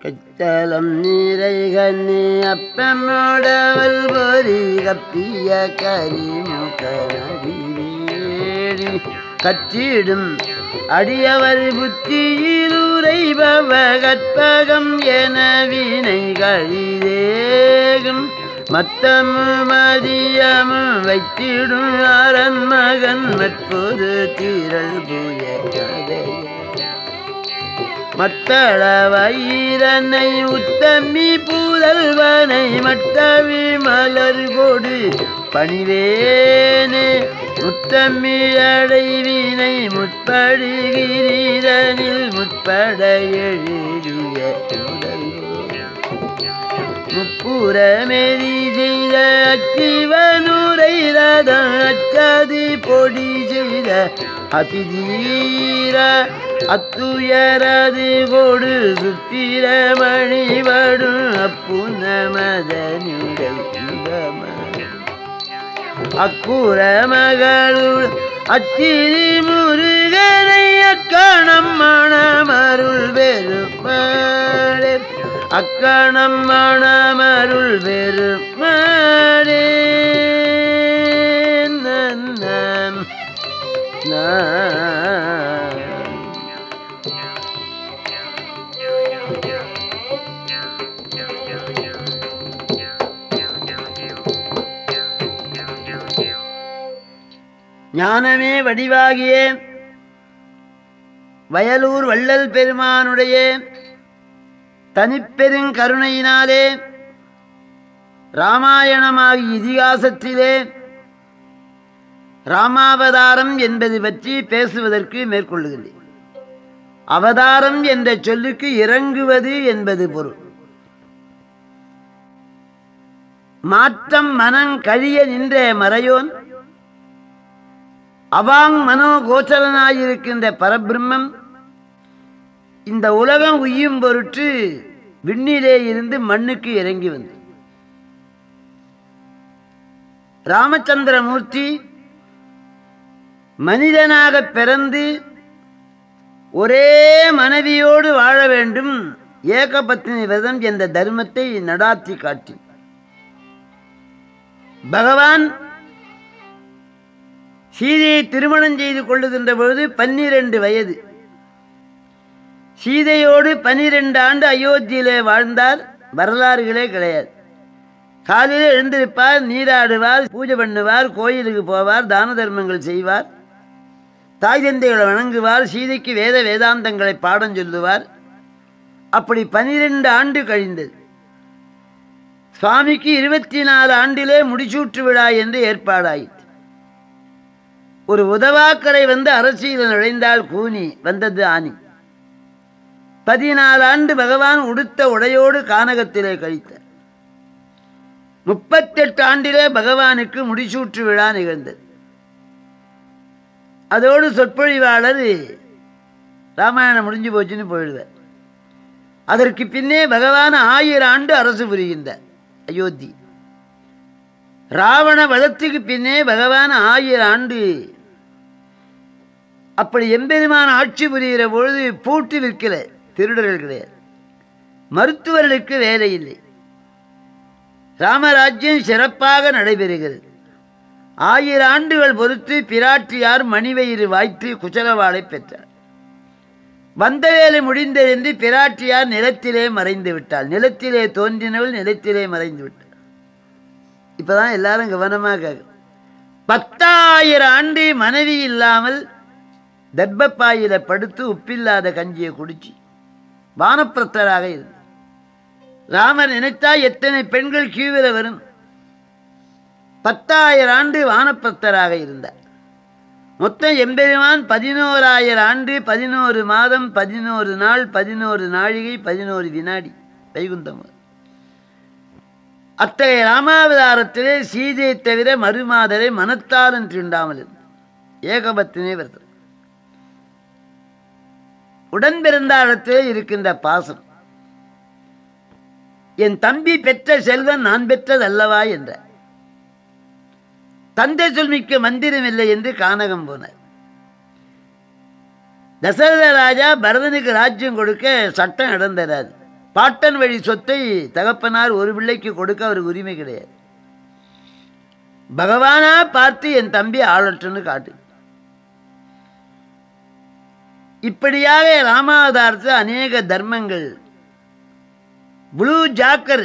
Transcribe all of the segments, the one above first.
கச்சலம் நீரை கண்ணி அப்பமோடவல் பொறி கப்பிய கரிமுகனடிவேடி கச்சிடும் அடியவர் புத்தியிலுரைபவ கற்பகம் என வினை கழிதேகும் மத்தமும் மதியமும் வைத்திடும் அரண் மகன் மற்றொரு திரள் புய கதையே மத்தள வயிரனை உத்தமி புதல்வனை மத்தவி மலர் கொடு. பணிவேனே முத்தமி அடைவினை முற்படுகிறீரனில் முற்பட எழுதிய முப்புறமெறி செய்த அச்சிவனுரை ரதம் பொடி செய்த அதிதீர அத்துயரது கொடு சுத்திரமணி வடும் அப்புனமதனிடம் அக்குற மகளுள் அச்சிரி முருகனை அக்கணம் மணமருள் வெறுப்பாடே அக்கணம் மணமருள் வெறுப்பாடே ஞானமே வடிவாகிய வயலூர் வள்ளல் பெருமானுடைய தனிப்பெருங்கருணையினாலே ராமாயணமாகிய இதிகாசத்திலே ராமாவதாரம் என்பது பற்றி பேசுவதற்கு மேற்கொள்ளுகிறேன் அவதாரம் என்ற சொல்லுக்கு இறங்குவது என்பது பொருள். மாற்றம் மனம் கழிய நின்ற மறையோன் அவாங் மனோ கோச்சலனாயிருக்கின்ற பரபிரம்மம் இந்த உலகம் உய்யும் பொருட்டு விண்ணிலே இருந்து மண்ணுக்கு இறங்கி வந்து. ராமச்சந்திரமூர்த்தி மனிதனாக பிறந்து ஒரே மனைவியோடு வாழ வேண்டும். ஏகபத்தினி விரதம் என்ற தர்மத்தை நடாத்தி காட்டி. பகவான் சீதையை திருமணம் செய்து கொள்ளுகின்ற பொழுது பன்னிரண்டு வயது. சீதையோடு பனிரெண்டு ஆண்டு அயோத்தியிலே வாழ்ந்தார் வரலாறுகளே கிடையாது. காலையில் எழுந்திருப்பார் நீராடுவார் பூஜை பண்ணுவார் கோயிலுக்கு போவார் தான தர்மங்கள் செய்வார். தாய் தந்தைகளை வணங்குவார் சீதைக்கு வேத வேதாந்தங்களை பாடம் சொல்லுவார். அப்படி பனிரெண்டு ஆண்டு கழிந்தது சுவாமிக்கு இருபத்தி நாலு ஆண்டிலே முடிச்சூற்று விழா என்று ஏற்பாடாயிற்று. ஒரு உதவாக்கரை வந்து அரசியல் நுழைந்தால் கூனி வந்தது ஆனி. பதினாலு ஆண்டு பகவான் உடுத்த உடையோடு கானகத்திலே கழித்தார். முப்பத்தெட்டு ஆண்டிலே பகவானுக்கு முடிசூற்று விழா நிகழ்ந்தது. அதோடு சொற்பொழிவாளர் ராமாயணம் முடிஞ்சு போச்சுன்னு போயிடுவார். அதற்கு பின்னே பகவான் ஆயிரம் ஆண்டு அரசு புரிகின்றார் அயோத்தி. ராவண வதத்துக்கு பின்னே பகவான் ஆயிரம் ஆண்டு அப்படி எம்பெருமான ஆட்சி புரிகிற பொழுது பூட்டு விற்கல. திருடர்கள் கிடையாது. மருத்துவர்களுக்கு வேலை இல்லை ராமராஜ்யம் சிறப்பாக நடைபெறுகிறது. ஆயிரம் ஆண்டுகள் பொறுத்து பிராட்டியார் மணிவயிறு வாய்த்து குச்சலவாளை பெற்றார். வந்த வேலை முடிந்தது என்று பிராட்டியார் நிலத்திலே மறைந்து விட்டாள் நிலத்திலே தோன்றினவள் நிலத்திலே மறைந்து விட்டாள் இப்பதான் எல்லாரும் கவனமாக பத்தாயிரம் ஆண்டு மனைவி இல்லாமல் தர்ப்பப்பாயில படுத்து உப்பில்லாத கஞ்சியை குடிச்சு வானப்பிரத்தராக இருந்தார். ராமர் நினைத்தா எத்தனை பெண்கள் கியூவில் வரும்? பத்தாயிரம் ஆண்டு வானப்பிரத்தராக இருந்தார். மொத்தம் எம்பெருமான் பதினோராயிரம் ஆண்டு பதினோரு மாதம் பதினோரு நாள் பதினோரு நாழிகை பதினோரு வினாடி வைகுந்தம் அத்தகைய ராமாவதாரத்திலே சீதையை தவிர மறுமாதரை மனத்தாலும் தீண்டாமல் இருந்தார். ஏகபத்தினே வருது உடன்பிறந்தாலத்திலே இருக்கின்ற பாசம். என் தம்பி பெற்ற செல்வன் நான் பெற்றது அல்லவா என்ற. தந்தை சொல்மிக்கு மந்திரம் இல்லை என்று கானகம் போனார். தசரத ராஜா பரதனுக்கு ராஜ்யம் கொடுக்க சட்டம் இடம் தராது பாட்டன் வழி சொத்தை தகப்பனார் ஒரு பிள்ளைக்கு கொடுக்க அவருக்கு உரிமை கிடையாது. பகவானா பார்த்து என் தம்பி ஆளட்டுன்னு காட்டு. இப்படியாக ராமாவதாரத்தில் அநேக தர்மங்கள். ப்ளூ ஜாக்கர்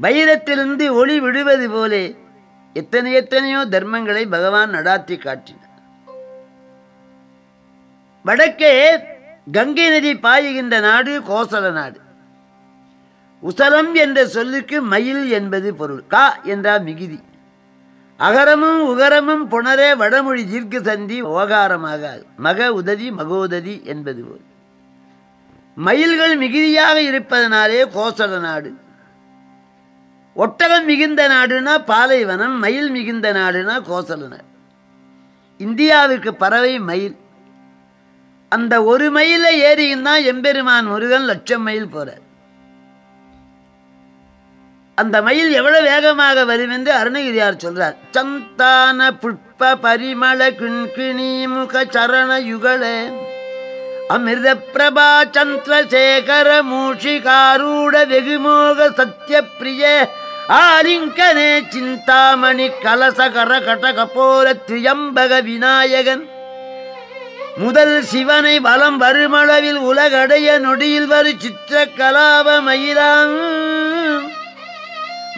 வைரத்திலிருந்து ஒளி விடுவது போலே எத்தனை எத்தனையோ தர்மங்களை பகவான் நடாத்தி காட்டினார். வடக்கே கங்கை நதி பாயுகின்ற நாடு கோசல நாடு. உசலம் என்ற சொல்லுக்கு மயில் என்பது பொருள். கா என்றால் மிகுதி. அகரமும் உகரமும் புணரே வடமொழி ஜீர்க்கு சந்தி ஓகாரமாக மக உததி மகோததி என்பது போல். மயில்கள் மிகுதியாக இருப்பதனாலே கோசல நாடு. ஒட்டகம் மிகுந்த நாடுனா பாலைவனம் மயில் மிகுந்த நாடுனா கோசல நாடு. இந்தியாவுக்கு பறவை மயில். அந்த ஒரு மயிலை ஏறியும் எம்பெருமான் முருகன் லட்சம் மயில் போறார். அந்த மயில் எவ்வளவு வேகமாக வரும் என்று அருணகிரியார் சொல்றார். சந்தான புட்ப பரிமள கிண்கிணி முக சரண யுகல அமிர்த பிரபா சந்திரசேகர மூஷிகாரூட வெகுமோக சத்திய பிரிய ஆலிங்கனே சிந்தாமணி கலசகர கட்டகபோர திரியம்பக விநாயகன். முதல் சிவனை வலம் வருமளவில் உலகடைய நொடியில் வரு சித்திர கலாப மயிலாம்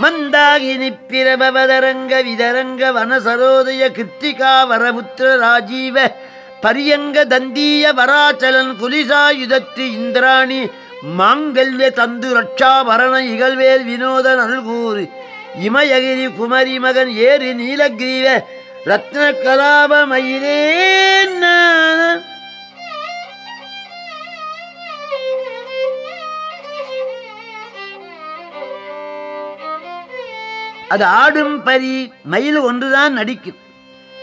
மந்தாகினி பிரபவதரங்க விதரங்க வனசரோதய கிருத்திகா வரபுத்திர ராஜீவ பரியங்க தந்தீய வராச்சலன் குலிசாயுதத்து இந்திராணி மாங்கல்ய தந்து ரட்சா வரண இகழ்வேல் வினோத நல்கூறு இமயகிரி குமரி மகன் ஏறி நீலகிரீவ ரத்ன கலாப அது ஆடும் பரி மயில் ஒன்றுதான் நடிக்கும்.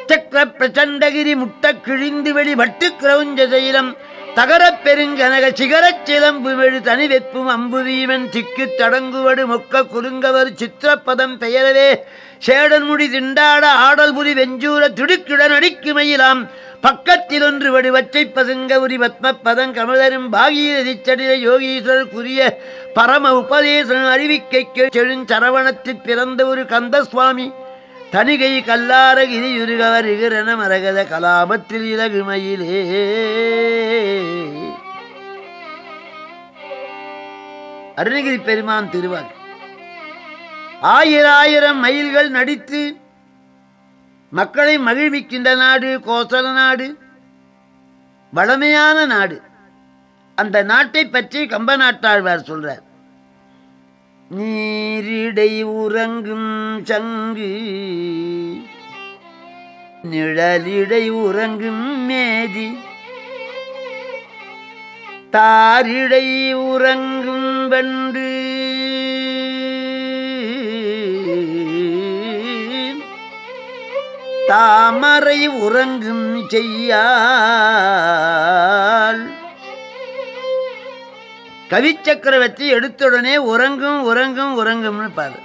சக்கர பிரச்சண்டகிரி முட்ட கிழிந்து வெளி வட்டு கிரௌஞ்ச சைலம் தகரப் பெருங்கனக சிகரச் சிலம்பு வெழு தனி வெப்பும் அம்பு வீமன் திக்கு தடங்குவடு மொக்க குறுங்கவர் சித்திரப்பதம் பெயரவே. சேடன்முடி திண்டாட ஆடல் புரி வெஞ்சூர துடுக்குடன் அடிக்குமையிலாம் பக்கத்தில் ஒன்று வடு உரி பத்ம பதம் கமலரும் பாகீரதிச்சடில யோகீஸ்வரர் குறிய பரம உபதேசம் அறிவிக்கைக்கு செழுஞ்சரவணத்தில் பிறந்த ஒரு கந்த சுவாமி தனிகை கல்லார கிரியுருகவர் இகரன மரகத கலாபத்தில் இலகுமையிலே. அருணகிரி பெருமான் திருவாக்கு. ஆயிராயிரம் மைல்கள் நடித்து மக்களை மகிழ்விக்கின்ற நாடு கோசல நாடு வளமையான நாடு. அந்த நாட்டை பற்றி கம்ப நாட்டாழ்வார் சொல்றார். நீரிடை உறங்கும் சங்கு நிழலிடை உறங்கும் மேதி. தாரிடை உறங்கும் வண்டு தாமரை உறங்கும் செய்யாள் கவிச்சக்கரவர்த்தி சக்கரவர்த்தி உறங்கும் உறங்கும் உறங்கும்னு பாரு.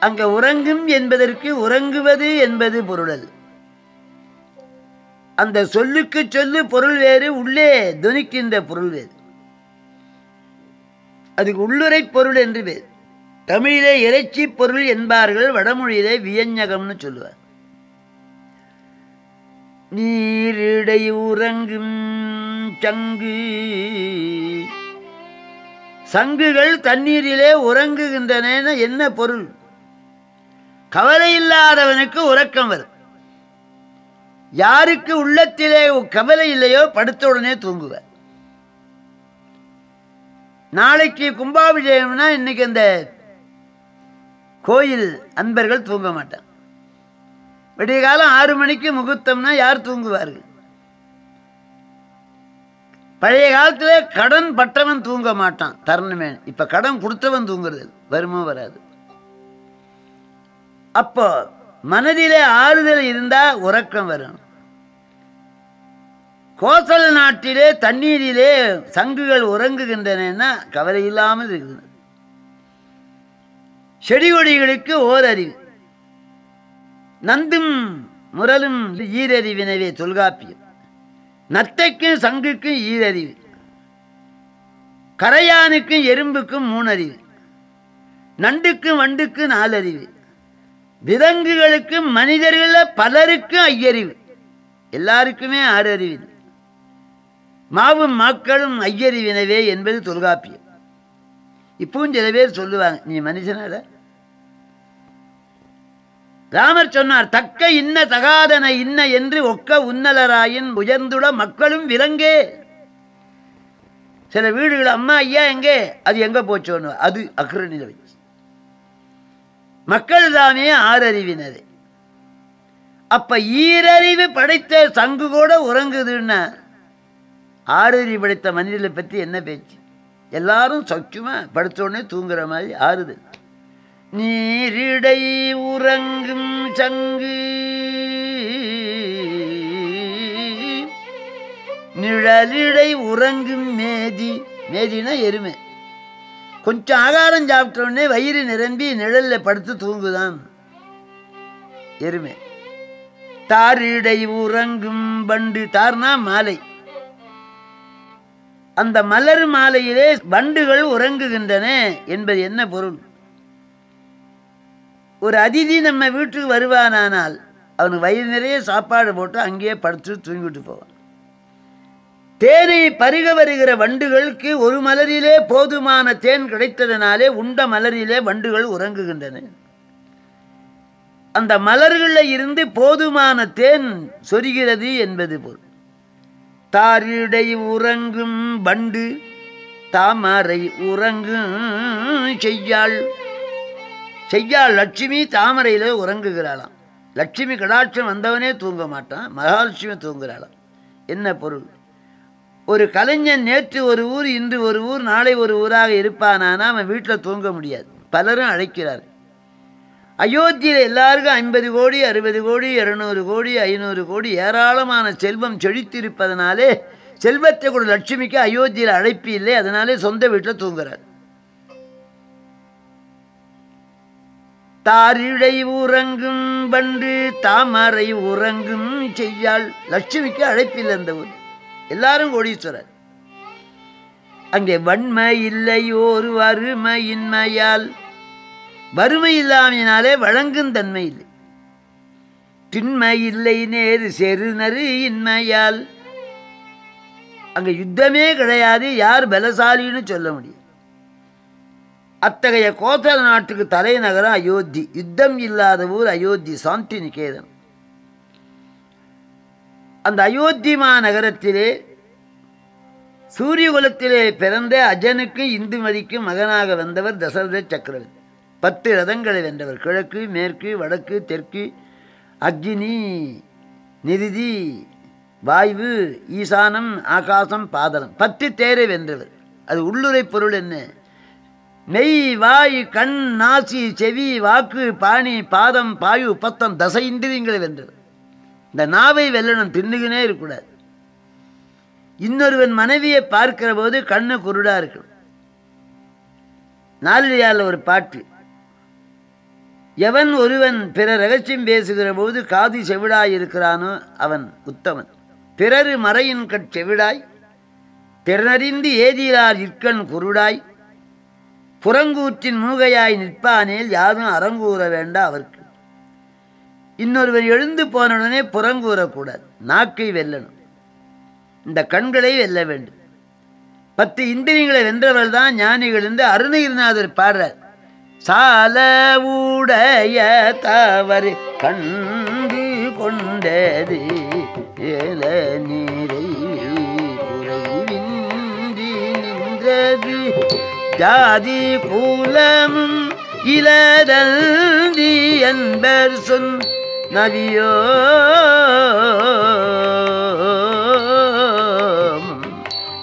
அங்க உறங்கும் என்பதற்கு உறங்குவது என்பது பொருளல். அந்த சொல்லுக்கு சொல்லு பொருள் வேறு உள்ளே துணிக்கின்ற பொருள் வேறு. அதுக்கு உள்ளுரை பொருள் என்று பேர். தமிழிலே இறைச்சி பொருள் என்பார்கள் வடமொழியிலே வியஞ்சகம்னு சொல்லுவார். நீரிடை உறங்கும் சங்கு. சங்குகள் தண்ணீரிலே உறங்குகின்றன என்ன பொருள்? கவலை இல்லாதவனுக்கு உறக்கம் வரும். யாருக்கு உள்ளத்திலே கவலை இல்லையோ படுத்த உடனே தூங்குவார். நாளைக்கு கும்பாபிஷேகம்னா இன்னைக்கு அந்த கோயில் அன்பர்கள் தூங்க மாட்டான் விடிய காலம் ஆறு மணிக்கு முகூர்த்தம்னா யார் தூங்குவார்கள்? பழைய காலத்துல கடன் பட்டவன் தூங்க மாட்டான் தரணுமே. இப்ப கடன் கொடுத்தவன் தூங்குறது வருமோ வராது. அப்போ மனதிலே ஆறுதல் இருந்தா உறக்கம் வரும். கோசல நாட்டிலே தண்ணீரிலே சங்குகள் உறங்குகின்றன கவலை இல்லாமல் இருக்குது. செடி கொடிகளுக்கு ஓர் அறிவு நந்தும் முரலும் ஈரறிவினவே தொல்காப்பியம். நத்தைக்கும் சங்குக்கும் ஈரறிவு. கரையானுக்கும் எறும்புக்கும் மூணறிவு நண்டுக்கும் வண்டுக்கும் நாலறிவு. விலங்குகளுக்கும் மனிதர்களில் பலருக்கும் ஐயறிவு. எல்லாருக்குமே ஆறு அறிவு மாவும் மாக்களும் ஐயறிவினவே என்பது தொல்காப்பியம். இப்பவும் சில பேர் சொல்லுவாங்க நீ மனுஷனால ராமர் சொன்னார் தக்க இன்ன தகாதன இன்ன என்று ஒக்க உன்னலராயின் உயர்ந்துள்ள மக்களும் விலங்கே சில வீடுகள் அம்மா ஐயா எங்கே? அது எங்க போச்சோன்னு. அது அக்ரணியில் வச்சு. மக்கள் தானே ஆறறிவினது அப்ப ஈரறிவு படைத்த சங்கு கூட உறங்குதுன்னா ஆறறிவு படைத்த மனிதர்களை பற்றி என்ன பேச்சு? எல்லாரும் சௌக்கியமா படுத்தோடனே தூங்குற மாதிரி ஆறுது. நீரிடை உறங்கும் சங்கு. நிழலிடை உறங்கும் மேதி. மேதினா எருமை. கொஞ்சம் ஆகாரம் சாப்பிட்ட உடனே வயிறு நிரம்பி நிழல்ல படுத்து தூங்குதான். எருமை. தாரிடை உறங்கும் பண்டு தார்னா மாலை. அந்த மலர் மாலையிலே பண்டுகள் உறங்குகின்றன என்பது என்ன பொருள்? ஒரு அதிதி நம்ம வீட்டுக்கு வருவானானால் அவனுக்கு வயிறு நிறைய சாப்பாடு போட்டு அங்கேயே படுத்து தூங்கிட்டு போவான். தேனை பருக வருகிற வண்டுகளுக்கு ஒரு மலரிலே போதுமான தேன் கிடைத்ததனாலே உண்ட மலரிலே வண்டுகள் உறங்குகின்றன. அந்த மலர்களில் இருந்து போதுமான தேன் சொரிகிறது என்பது பொருள் தாரிடை உறங்கும் வண்டு தாமரை உறங்கும் செய்யாள். செய்யா லட்சுமி தாமரையில் உறங்குகிறாளாம். லட்சுமி கடாட்சம் வந்தவனே தூங்க மாட்டான் மகாலட்சுமி தூங்குகிறாளாம். என்ன பொருள்? ஒரு கலைஞன் நேற்று ஒரு ஊர் இன்று ஒரு ஊர் நாளை ஒரு ஊராக இருப்பானானா அவன் வீட்டில் தூங்க முடியாது. பலரும் அழைக்கிறார் அயோத்தியில் எல்லாருக்கும் ஐம்பது கோடி அறுபது கோடி இருநூறு கோடி ஐநூறு கோடி ஏராளமான செல்வம் செழித்திருப்பதனாலே செல்வத்தை கூட லட்சுமிக்கு அயோத்தியில் அழைப்பு இல்லை அதனாலே சொந்த வீட்டில் தூங்குறார். தாரிழை உறங்கும் பண்டு தாமரை உறங்கும் செய்யாள். லட்சுமிக்கு அழைப்பில்லை அந்த ஊர் எல்லாரும் கோடீஸ்வரர். அங்கே வன்மை இல்லையோர் வறுமையின்மையால். வறுமை இல்லாமையினாலே வழங்கும் தன்மை இல்லை. திண்மை இல்லை நேரு செருநரு இன்மையால். அங்கே யுத்தமே கிடையாது யார் பலசாலின்னு சொல்ல முடியும். அத்தகைய கோசல நாட்டுக்கு தலைநகரம் அயோத்தி யுத்தம் இல்லாத ஊர் அயோத்தி சாந்தி நிகேதன் அந்த அயோத்தி மாநகரத்திலே சூரியகுலத்திலே பிறந்த அஜனுக்கும் இந்துமதிக்கும் மகனாக வந்தவர் தசரத சக்கரவர்த்தி. பத்து ரதங்களை வென்றவர் கிழக்கு மேற்கு வடக்கு தெற்கு அக்னி நிருதி வாய்வு ஈசானம் ஆகாசம் பாதலம் பத்து தேரை வென்றவர். அது உள்ளுரை பொருள் என்ன? மெய் வாய் கண் நாசி செவி வாக்கு பாணி பாதம் பாயு பத்தம் தசை இந்திரியங்களை வென்றது. இந்த நாவை வெல்லணும் தின்னுகினே இருக்கக்கூடாது. இன்னொருவன் மனைவியை பார்க்கிற போது கண்ணு குருடா இருக்கணும். நாளியால் ஒரு பாட்டு. எவன் ஒருவன் பிற ரகசியம் பேசுகிற போது காது செவிடாய் இருக்கிறானோ அவன் உத்தமன். பிறரு மறையின் கட் செவிடாய் திறனறிந்து ஏதிலார் இற்கண் குருடாய் புறங்கூற்றின் மூகையாய் நிற்பானேல் யாரும் அறங்கூற வேண்டா அவர்க்கு. இன்னொருவர் எழுந்து போனவுடனே புறங்கூறக்கூடாது. நாக்கை வெல்லணும். இந்த கண்களை வெல்ல வேண்டும். பத்து இந்திரியங்களை வென்றவர் தான் ஞானிகள் என்று அருணகிரிநாதர் பாடுறார். சால ஊடைய தவறு கண்டு கொண்டது ஏல நீரை குறைவின்றி நின்றது. ஜாதி கூலமும் இளதல்தி என்பர் சொன் நவியோ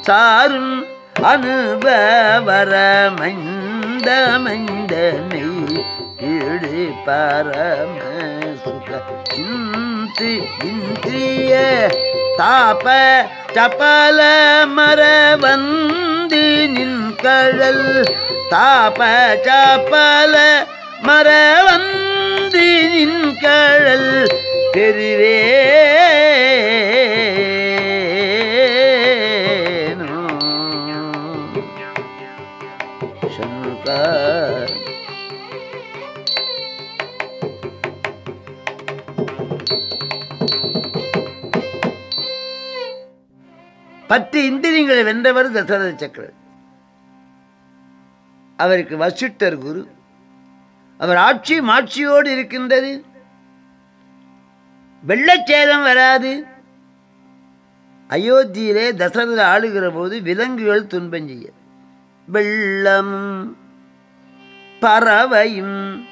சாரும் அனுபவரமைந்தமைந்தமை ஈடு பரம சுக இந்து இந்திரிய தாப சபல மரவந்து நின் கழல். தாப சபல மரவந்து நின்கழல் தெரிவே பத்து இந்திரியங்களை வென்றவர் தசரத சக்கரவர்த்தி அவருக்கு வசிட்டர் குரு. அவர் ஆட்சி மாட்சியோடு இருக்கின்றது. வெள்ளச்சேதம் வராது. அயோத்தியிலே தசரதர் ஆளுகிற போது விலங்குகள் துன்பம் செய்ய. வெள்ளமும் பறவையும்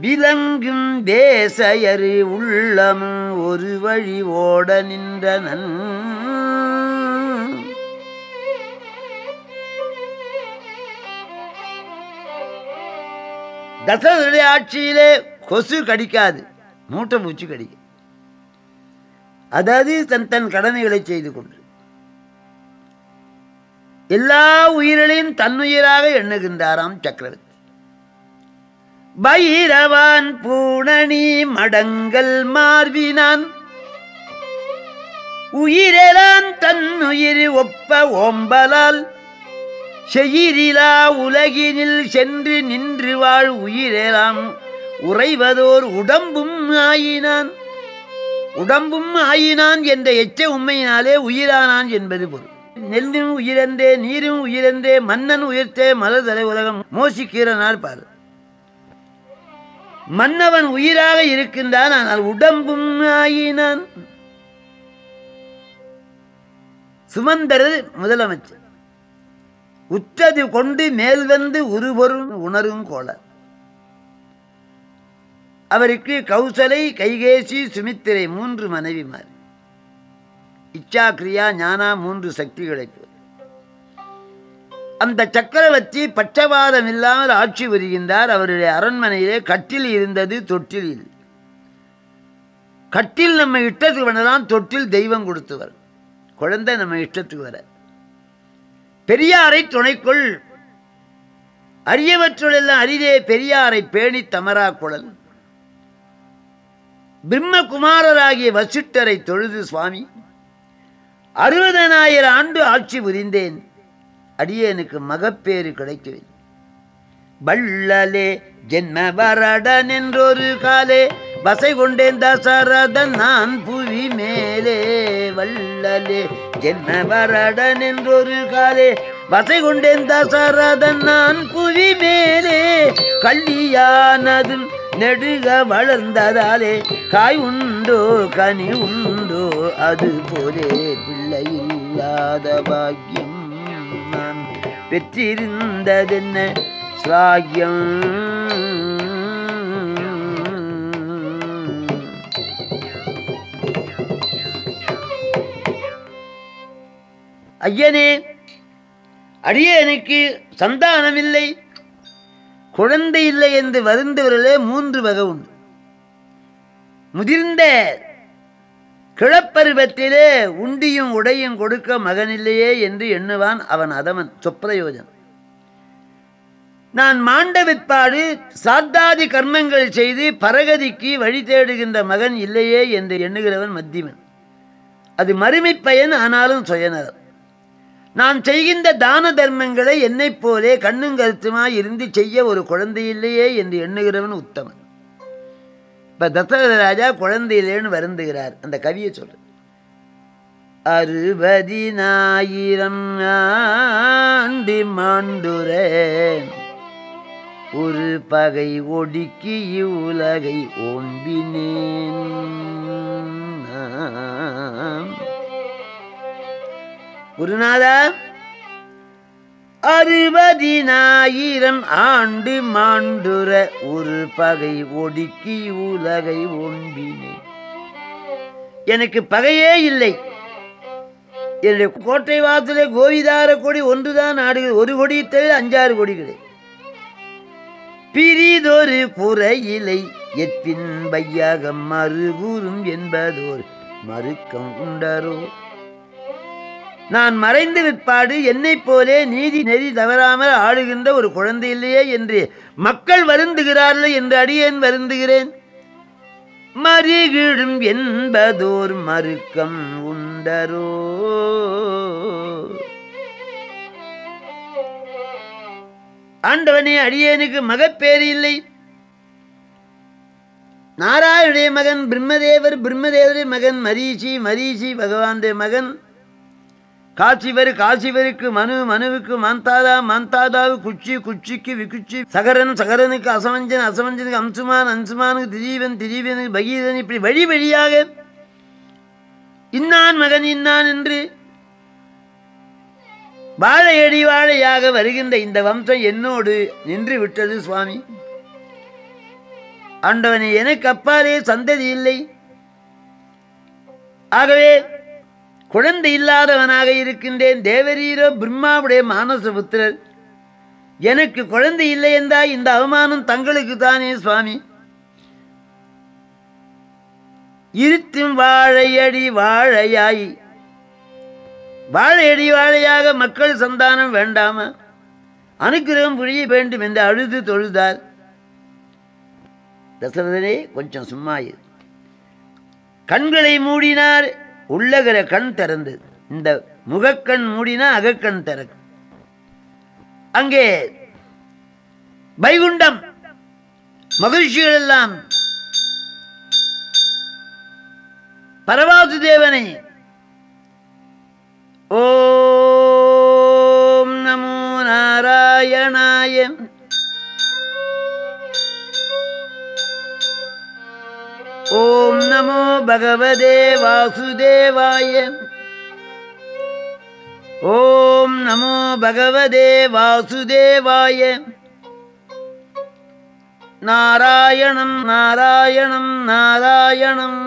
விலங்கும் தேசையரு உள்ளமும் ஒரு வழி ஓட நின்றனன். தசரதனுடைய ஆட்சியிலே கொசு கடிக்காது மூட்டை மூச்சு கடிக்க அதாவது தன் தன் கடமைகளை செய்து கொண்டு. எல்லா உயிர்களையும் தன்னுயிராக எண்ணுகின்றாராம் சக்கரவர்த்தி. பைரவான் பூணனி மடங்கள் மார்வினான் உயிரெலாம் தன்னுயிர் ஒப்ப ஓம்பலால். செயிரிலா உலகினில் சென்று நின்று வாழ் உயிரேலாம். உறைவதோர் உடம்பும் ஆயினான். உடம்பும் ஆயினான் என்ற எச்ச உண்மையினாலே உயிரானான் என்பது பொருள். நெல்லும் உயிரென்றே நீரும் உயிரென்றே மன்னன் உயிர்த்தே மலர்தலை உலகம் மோசிக்கிறனால் பாரு. மன்னவன் உயிராக இருக்கின்றான் ஆனால் உடம்பும் ஆயினான். சுமந்தரது முதலமைச்சர். உற்றது கொண்டு மேல் வந்து உருவரும் உணரும் கோல அவருக்கு கௌசலை கைகேசி சுமித்திரை மூன்று மனைவிமார். இச்சா கிரியா ஞானா மூன்று சக்திகளை அந்த சக்கரவர்த்தி பட்சபாதம் இல்லாமல் ஆட்சி புரிகின்றார். அவருடைய அரண்மனையிலே கட்டில் இருந்தது தொட்டில் இல்லை. கட்டில் நம்ம இஷ்டத்துக்கு பண்ணலாம் தொட்டில் தெய்வம் கொடுத்தவர். குழந்தை நம்ம இஷ்டத்துக்கு வர பெரியாரை துணைக்குள். அரியவற்றுள் எல்லாம் அரிதே பெரியாரை பேணி தமரா குழல் பிரம்மகுமாரராகிய வசிட்டரை தொழுது சுவாமி. அறுபதனாயிரம் ஆண்டு ஆட்சி புரிந்தேன். அடியேனுக்கு மகப்பேறு கிடைக்கவில்லை. வள்ளலே ஜென்ம வரடன் என்றொரு காலே. வசை கொண்டேன் தசரதன் நான் புவி மேலே வள்ளலே ஜென்ம வரட நின்றொரு காலே? வசை கொண்டேன் தசரதன் நான் புவி மேலே. கல்வியானது நெடுக வளர்ந்ததாலே. காய் உண்டோ கனி உண்டோ அது போலே. பிள்ளை இல்லாத பாக்கியம் நான் பெற்றிருந்ததென்ன? சாகியம் ஐயனே அடியேனுக்கு சந்தானமில்லை குழந்தை இல்லை என்று வருந்தவர்களே மூன்று வகை உண்டு. முதிர்ந்த கிழப்பருவத்திலே உண்டியும் உடையும் கொடுக்க மகனில்லையே என்று எண்ணுவான் அவன் அதவன் சொப்பிரயோஜன் நான் மாண்ட விற்பாடு சாத்தாதி கர்மங்கள் செய்து பரகதிக்கு வழி தேடுகின்ற மகன் இல்லையே என்று எண்ணுகிறவன் மத்தியமன். அது மறுமை பயன் ஆனாலும் சுயநலம். நான் செய்கின்ற தான தர்மங்களை என்னைப் போலே கண்ணும் கருத்துமாய் இருந்து செய்ய ஒரு குழந்தை இல்லையே என்று எண்ணுகிறவன் உத்தமன். இப்ப தசரத ராஜா குழந்தை இல்லைன்னு வருந்துகிறார். அந்த கவியை சொல்ற அறுபதினாயிரம் ஆண்டி மாண்டுரேன் ஒரு பகை ஒடுக்கி உலகை ஓம்பினேன். குருநாதா அறுபதினாயிரம் ஆண்டு மாண்டுர ஒரு பகை ஒடுக்கி உலகை ஒன்பினே எனக்கு பகையே இல்லை. என்னுடைய கோட்டை வாசலே கோவிதார கொடி ஒன்றுதான் ஆடுகிறது ஒரு கொடி தவிர அஞ்சாறு கொடி பிரிதொரு புறையிலை எற்பின் பையாக மறுகூறும் என்பதோர் மறுக்கம் உண்டரோ? நான் மறைந்து விற்பாடு என்னைப் போலே நீதி நெறி தவறாமல் ஆளுகின்ற ஒரு குழந்தை இல்லையே என்று மக்கள் வருந்துகிறார்கள் என்று அடியேன் வருந்துகிறேன். மறிகிடும் என்பதோர் மறுக்கம் உண்டரோ? ஆண்டவனே அடியேனுக்கு மகப்பேறு இல்லை. நாராயணுடைய மகன் பிரம்மதேவர் பிரம்மதேவருடைய மகன் மரீசி மரீசி பகவானுடைய மகன் காசிவரு காசிவருக்கு மனு மனுவுக்கு மந்தாதா மந்தாதாவு குச்சி குச்சிக்கு விக்குச்சி. சகரன் சகரனுக்கு அசமஞ்சன் அசமஞ்சனுக்கு அம்சுமான் அம்சுமானுக்கு திரீவன் திடீவனுக்கு பகீரன் இப்படி வழி வழியாக இன்னான் மகன் இன்னான் என்று வாழையடி வாழையாக வருகின்ற இந்த வம்சம் என்னோடு நின்று விட்டது சுவாமி. ஆண்டவனே எனக்கு அப்பாலே சந்ததி இல்லை. ஆகவே குழந்தை இல்லாதவனாக இருக்கின்றேன். தேவரீரோ பிரம்மாவுடைய மானச புத்திரர். எனக்கு குழந்தை இல்லை என்றால் இந்த அவமானம் தங்களுக்கு தானே சுவாமி. இருத்தும் வாழையடி வாழையாய். வாழையடி வாழையாக மக்கள் சந்தானம் வேண்டாமா. அனுக்கிரகம் புரிய வேண்டும் என்று அழுது தொழுதார். தசரதனே கொஞ்சம் சும்மா கண்களை மூடினார். உள்ளகிற கண் திறந்தது இந்த முகக்கண் மூடினா அகக்கண் திறக்கு அங்கே வைகுண்டம். மகிழ்ச்சிகள் எல்லாம் பரவாசு தேவனை ஓ நமோ பகவதே வாசுதேவாய ஓம் நமோ பகவதே வாசுதேவாய நாராயணம் நாராயணம் நாராயணம்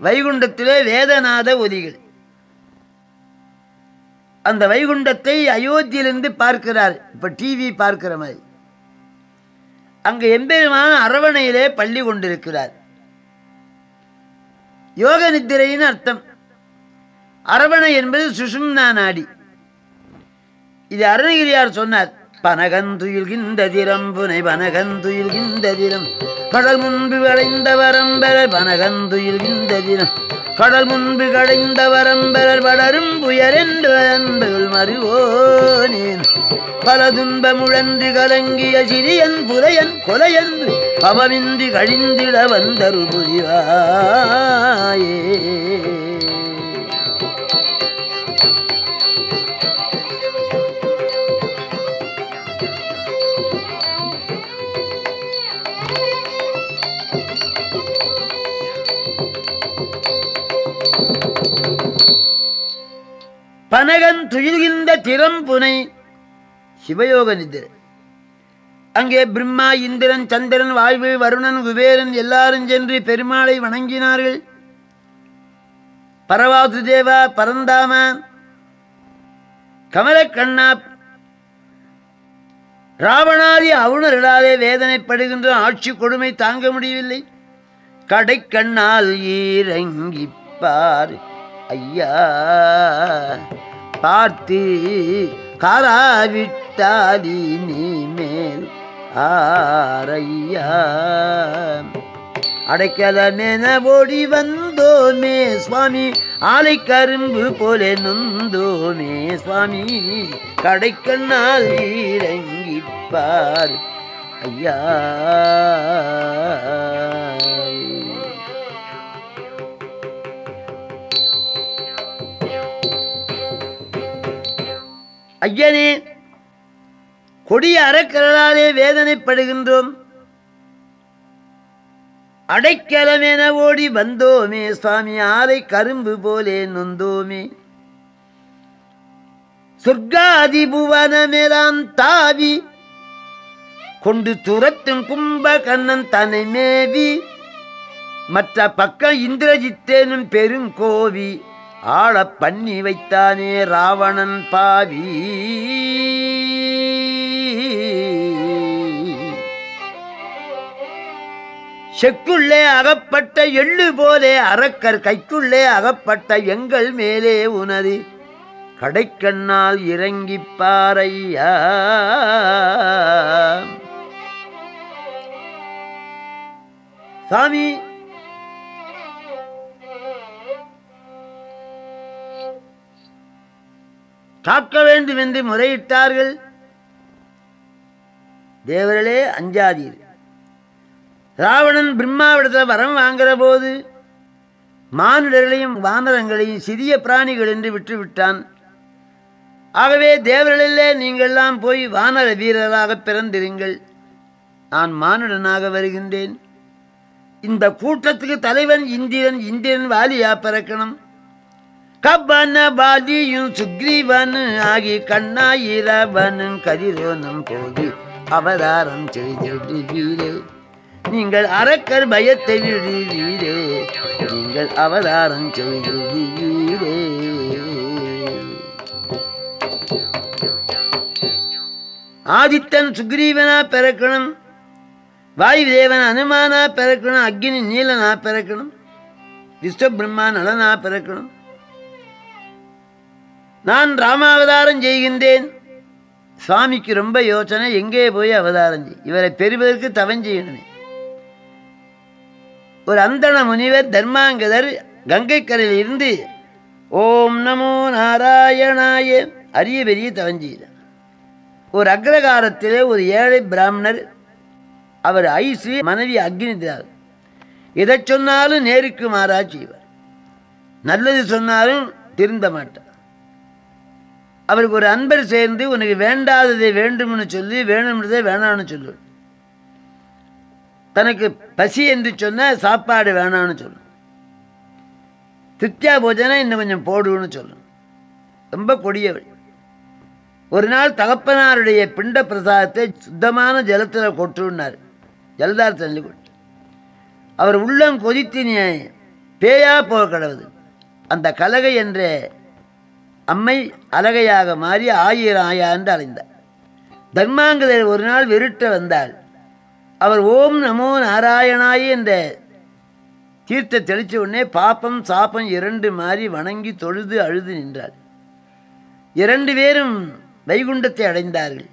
வைகுண்டத்திலே வேதநாத ஒலிகள். அந்த வைகுண்டத்தை அயோத்தியிலிருந்து பார்க்கிறார். இப்ப டிவி பார்க்கிற மாதிரி. அங்கு எம்பெருமான அரவணையிலே பள்ளி கொண்டிருக்கிறார். யோக நித்திரைன்னு அர்த்தம். அரவணை என்பது சுஷும்னா நாடி. இது அருணகிரியார் சொன்னார் பனகந்துயில்கின்றதிரம்புனை பனகந்துயில்கின்றதிரம் கடல் முன்பு கடைந்த வரம்பெறர் பனகந்துயில்கின்றதிரம் கடல் முன்பு கடைந்த வரம்பெறர் வளரும் புயர் என்று அன்புகள் மறுவோனேன். பல துன்ப முழன்று கலங்கிய சிறியன் புலையன் கொலையன்று பவமின்றி கழிந்திட வந்தரு புரிவாயே. பனகன் துயில்கின்ற திறம்புனை சிவயோக நிதிரை. அங்கே பிரம்மா இந்திரன் சந்திரன் வாய்வு வருணன் குபேரன் எல்லாரும் சென்று பெருமாளை வணங்கினார்கள். பரவாசுதேவா பரந்தாம கமலக்கண்ணா ராவணாதி அவுணர்களாலே வேதனைப்படுகின்ற ஆட்சி கொடுமை தாங்க முடியவில்லை. கடைக்கண்ணால் ஈரங்கிப்பார் ஐயா பார்த்து காராவிட்டாலி நீ மேல் ஆரையா. அடைக்கலமென ஓடி வந்தோமே சுவாமி ஆலை கரும்பு போல நொந்தோமே சுவாமி கடைக்கண்ணால் இறங்கிப்பார் ஐயா. ஐயனே கொடிய அறக்கரலாலே வேதனைப்படுகின்றோம். அடைக்கலமென ஓடி வந்தோமே சுவாமி ஆலை கரும்பு போலே நொந்தோமே. சொர்க்காதி புவனமெலாம் தாவி கொண்டு துரத்தும் கும்ப கண்ணன் தன்னை மேவி மற்ற பக்கம் இந்திரஜித்தேனும் பெருங்கோவி. ஆள பண்ணி வைத்தானே ராவணன் பாவி. செக்குள்ளே அகப்பட்ட எள்ளு போலே அரக்கர் கைக்குள்ளே அகப்பட்ட எங்கள் மேலே உனது கடைக்கண்ணால் இறங்கிப் பாறையா சாமி காக்க வேண்டும் என்று முறையிட்டார்கள். தேவர்களே அஞ்சாதீர். ராவணன் பிரம்மாவிடத்தில் வரம் வாங்குற போது மானிடர்களையும் வானரங்களையும் சிறிய பிராணிகள் என்று விட்டுவிட்டான் ஆகவே தேவர்களிலே நீங்கள்லாம் போய் வானர வீரராக பிறந்திருங்கள். நான் மானுடனாக வருகின்றேன். இந்த கூட்டத்துக்கு தலைவன் இந்திரன் இந்திரன் வாலியா பிறக்கணும். கப்பன பாலியும் சுக்ரீவன் ஆகி கண்ணாயிரவனும் கதிரோனம் போதி அவதாரம் செய்திடுவீரே. நீங்கள் அரக்கர் பயத்தை விடுவீரே. நீங்கள் அவதாரம் செய்திடுவீரே. ஆதித்தன் சுக்ரீவனா பிறக்கணும். வாயு தேவன் அனுமானா பிறக்கணும். அக்னி நீலனா பிறக்கணும். விஸ்வ பிரம்மா நலனா பிறக்கணும். நான் ராமாவதாரம் செய்கின்றேன். சுவாமிக்கு ரொம்ப யோசனை எங்கே போய் அவதாரம் செய்? இவரை பெறுவதற்கு தவம் செய்யணுமே. ஒரு அந்தண முனிவர் தர்மாங்கதர் கங்கைக்கரையில் இருந்து ஓம் நமோ நாராயணாய அரிய பெரிய தவம் செய்தார். ஒரு அக்ரகாரத்தில் ஒரு ஏழை பிராமணர் அவர் ஐசு மனைவி அக்னி திரார் எதை சொன்னாலும் நேருக்கு மாறா செய்வார். நல்லது சொன்னாலும் திருந்த மாட்டார். அவருக்கு ஒரு அன்பர் சேர்ந்து உனக்கு வேண்டாததை வேண்டும்னு சொல்லி வேணும்ன்றதை வேணாம்னு சொல்லு. தனக்கு பசி என்று சொன்ன சாப்பாடு வேணாம்னு சொல்லு. தித்யா போஜனா இன்னும் கொஞ்சம் போடுன்னு சொல்லணும் ரொம்ப கொடியவள். ஒரு நாள் தகப்பனாருடைய பிண்ட பிரசாதத்தை சுத்தமான ஜலத்தில் கொட்டுனார் ஜலதார் தள்ளி கொட்டு. அவர் உள்ளம் கொதித்து நீ பேயா போக கடவுது அந்த கலகை என்ற அம்மை அலகையாக மாறி ஆயிரம் ஆயா என்று அலைந்தார் தர்மாங்கதர் ஒரு நாள் வெருட்ட வந்தாள் அவர் ஓம் நமோ நாராயணாயி என்ற தீர்த்த தெளிச்ச உடனே பாப்பம் சாப்பம் இரண்டு மாறி வணங்கி தொழுது அழுது நின்றாள். இரண்டு பேரும் வைகுண்டத்தை அடைந்தார்கள்.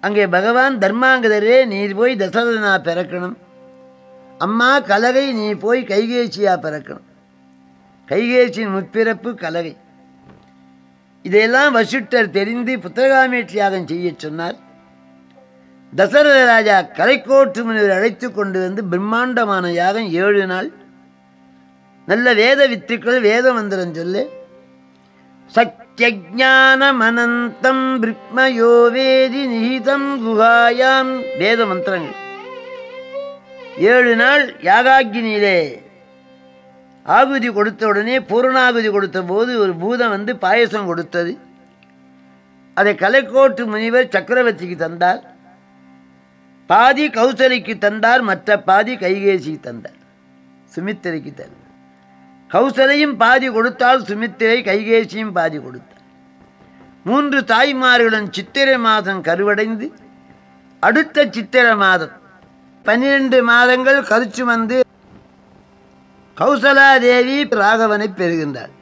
அங்கே பகவான் தர்மாங்கதரே நீ போய் தசரதனா பிறக்கணும். அம்மா கலகை நீ போய் கைகேசியா பிறக்கணும். கைகேசியின் முற்பிறப்பு கலகை. இதையெல்லாம் வசிட்டர் தெரிந்து புத்திரகாமேற்றி யாகம் செய்ய சொன்னார். தசரத ராஜா கலைக்கோட்டு முனிவர் அழைத்து கொண்டு வந்து பிரம்மாண்டமான யாகம் ஏழு நாள். நல்ல வேத வித்துக்கள் வேத மந்திரம் சொல்லு. சத்தியஜானமனந்தம் பிரிக்மயோ வேதி நிஹிதம் குகாயாம் வேத மந்திரங்கள். ஏழு நாள் யாகாகினியிலே ஆகுதி கொடுத்த உடனே பூரணாகுதி கொடுத்த போது ஒரு பூதம் வந்து பாயசம் கொடுத்தது. அதை கலைக்கோட்டு முனிவர் சக்கரவர்த்திக்கு தந்தார். பாதி கௌசலிக்கு தந்தார் மற்ற பாதி கைகேசிக்கு தந்தார். சுமித்திரைக்கு தந்தார். கௌசலையும் பாதி கொடுத்தால் சுமித்திரை கைகேசியும் பாதி கொடுத்தார். மூன்று தாய்மார்களும் சித்திரை மாதம் கருவடைந்து அடுத்த சித்திரை மாதம் பன்னிரெண்டு மாதங்கள் கருச்சு வந்து கௌசலாதேவி ராகவனை பெறுகின்றார்.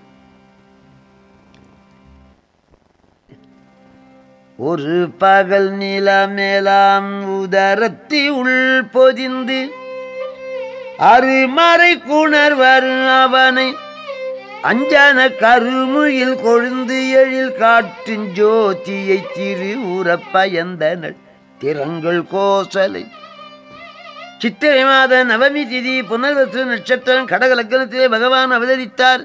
ஒரு பகல் நிலமேலாம் உதரத்தி உள் பொதிந்து அருமறை குணர்வர் அவனை அஞ்சன கருமுகில் கொழுந்து எழில் காற்றின் ஜோதியை திரு உறப்பயந்தனள் திறங்கள் கோசலை சித்திரை மாத நவமி திதி புனர்வசு நட்சத்திரம் கடக லக்னத்திலே பகவான் அவதரித்தார்.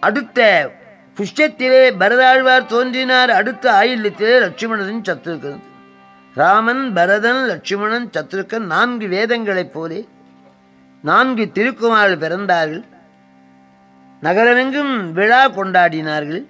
அடுத்த புஷ்யத்திலே பரதாழ்வார் தோன்றினார். அடுத்த ஆயுள்யத்திலே லட்சுமணன் சத்துருக்கன் ராமன் பரதன் லட்சுமணன் சத்துருக்கன் நான்கு வேதங்களைப் போலே நான்கு திருக்குமார்கள் பிறந்தார்கள். நகரமெங்கும் விழா கொண்டாடினார்கள்.